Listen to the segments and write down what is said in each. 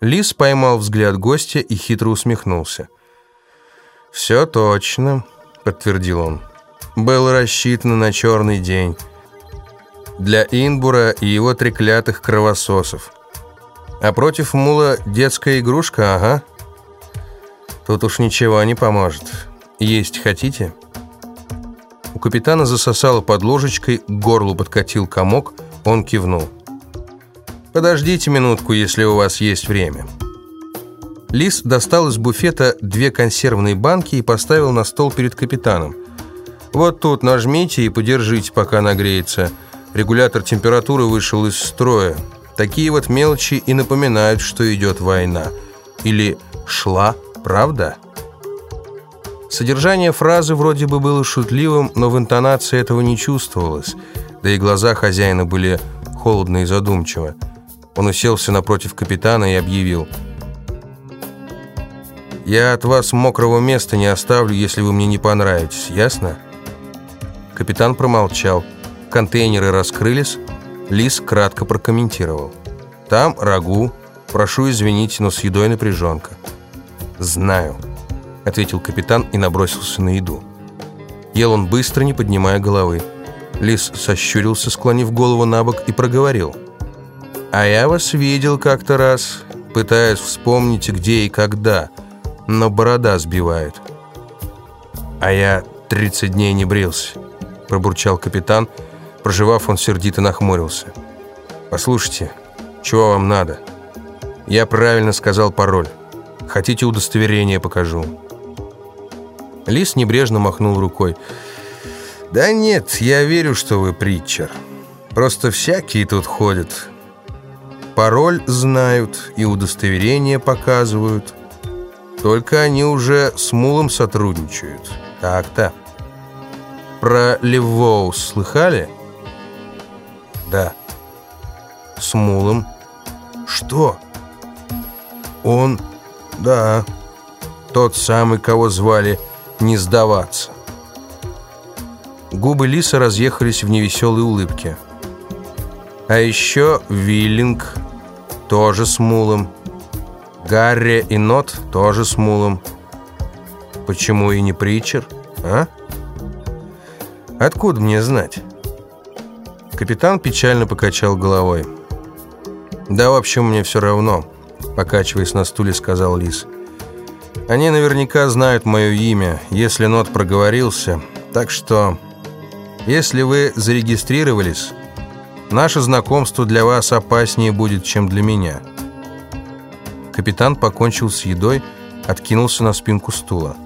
Лис поймал взгляд гостя и хитро усмехнулся. «Все точно», — подтвердил он. «Было рассчитано на черный день. Для Инбура и его треклятых кровососов. А против мула детская игрушка, ага. Тут уж ничего не поможет. Есть хотите?» У капитана засосало под ложечкой, к горлу подкатил комок, он кивнул. «Подождите минутку, если у вас есть время». Лис достал из буфета две консервные банки и поставил на стол перед капитаном. «Вот тут нажмите и подержите, пока нагреется. Регулятор температуры вышел из строя. Такие вот мелочи и напоминают, что идет война. Или «шла, правда?» Содержание фразы вроде бы было шутливым, но в интонации этого не чувствовалось, да и глаза хозяина были холодно и задумчивы. Он уселся напротив капитана и объявил – я от вас мокрого места не оставлю, если вы мне не понравитесь, ясно?» Капитан промолчал. Контейнеры раскрылись. Лис кратко прокомментировал. «Там рагу. Прошу извинить, но с едой напряженка». «Знаю», — ответил капитан и набросился на еду. Ел он быстро, не поднимая головы. Лис сощурился, склонив голову на бок, и проговорил. «А я вас видел как-то раз, пытаясь вспомнить, где и когда» но борода сбивает. А я 30 дней не брился, пробурчал капитан. Проживав, он сердито нахмурился. Послушайте, чего вам надо? Я правильно сказал пароль. Хотите удостоверение покажу? Лис небрежно махнул рукой. «Да нет, я верю, что вы притчер. Просто всякие тут ходят. Пароль знают и удостоверение показывают. Только они уже с Мулом сотрудничают. Так-то. Про Левоу слыхали? Да. С Мулом. Что? Он... Да. Тот самый, кого звали не сдаваться. Губы Лиса разъехались в невеселой улыбке. А еще Виллинг тоже с Мулом. Гарри и Нот тоже с Мулом. Почему и не Притчер, а? Откуда мне знать? Капитан печально покачал головой. «Да, в общем, мне все равно», — покачиваясь на стуле, сказал Лис. «Они наверняка знают мое имя, если Нот проговорился, так что, если вы зарегистрировались, наше знакомство для вас опаснее будет, чем для меня». Капитан покончил с едой, откинулся на спинку стула.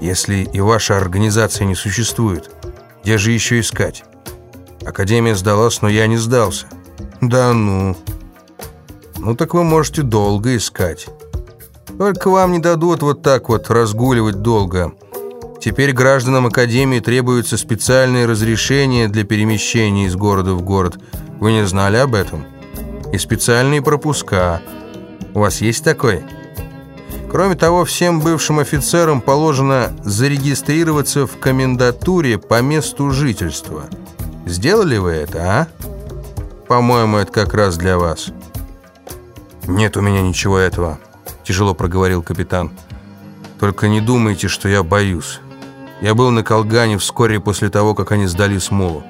«Если и ваша организация не существует, где же еще искать? Академия сдалась, но я не сдался». «Да ну...» «Ну так вы можете долго искать. Только вам не дадут вот так вот разгуливать долго. Теперь гражданам Академии требуются специальные разрешения для перемещения из города в город. Вы не знали об этом?» и специальные пропуска. У вас есть такой? Кроме того, всем бывшим офицерам положено зарегистрироваться в комендатуре по месту жительства. Сделали вы это, а? По-моему, это как раз для вас. Нет у меня ничего этого, тяжело проговорил капитан. Только не думайте, что я боюсь. Я был на Колгане вскоре после того, как они сдали Смолу.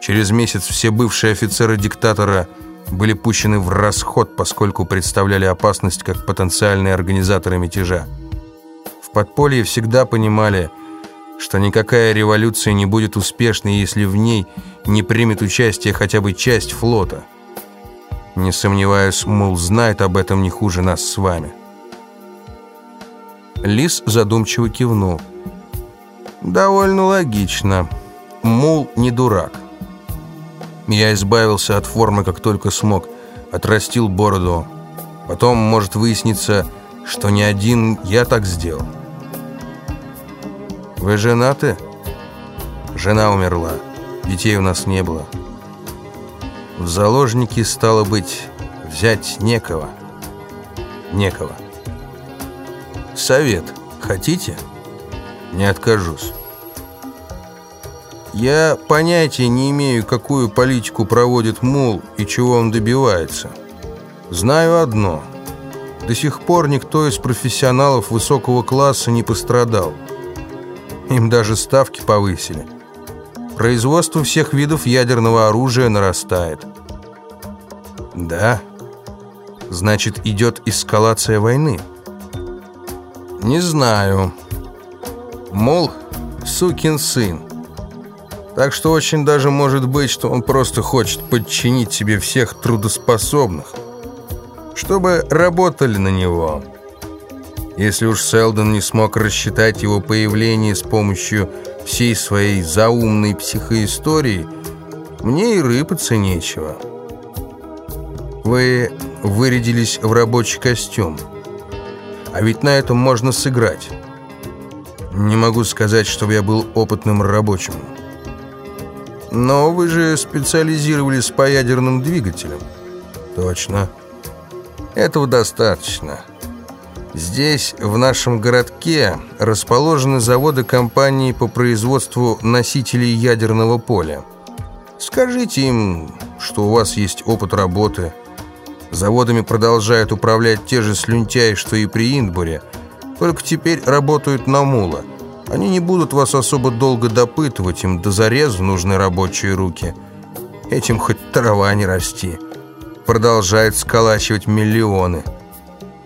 Через месяц все бывшие офицеры диктатора были пущены в расход, поскольку представляли опасность как потенциальные организаторы мятежа. В подполье всегда понимали, что никакая революция не будет успешной, если в ней не примет участие хотя бы часть флота. Не сомневаюсь, Мул знает об этом не хуже нас с вами. Лис задумчиво кивнул. «Довольно логично. Мул не дурак. Я избавился от формы, как только смог. Отрастил бороду. Потом может выясниться, что не один я так сделал. Вы женаты? Жена умерла. Детей у нас не было. В заложники, стало быть, взять некого. Некого. Совет хотите? Не откажусь. Я понятия не имею, какую политику проводит Мул и чего он добивается. Знаю одно. До сих пор никто из профессионалов высокого класса не пострадал. Им даже ставки повысили. Производство всех видов ядерного оружия нарастает. Да, значит, идет эскалация войны. Не знаю. Мол, сукин сын. Так что очень даже может быть, что он просто хочет подчинить себе всех трудоспособных, чтобы работали на него. Если уж Селдон не смог рассчитать его появление с помощью всей своей заумной психоистории, мне и рыпаться нечего. Вы вырядились в рабочий костюм. А ведь на этом можно сыграть. Не могу сказать, чтобы я был опытным рабочим. Но вы же специализировались по ядерным двигателям. Точно. Этого достаточно. Здесь, в нашем городке, расположены заводы компании по производству носителей ядерного поля. Скажите им, что у вас есть опыт работы. Заводами продолжают управлять те же слюнтяи, что и при Индбуре, только теперь работают на мула. Они не будут вас особо долго допытывать, им до зарезу нужны рабочие руки. Этим хоть трава не расти. Продолжает сколачивать миллионы.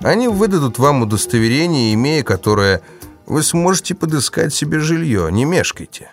Они выдадут вам удостоверение, имея которое вы сможете подыскать себе жилье. Не мешкайте.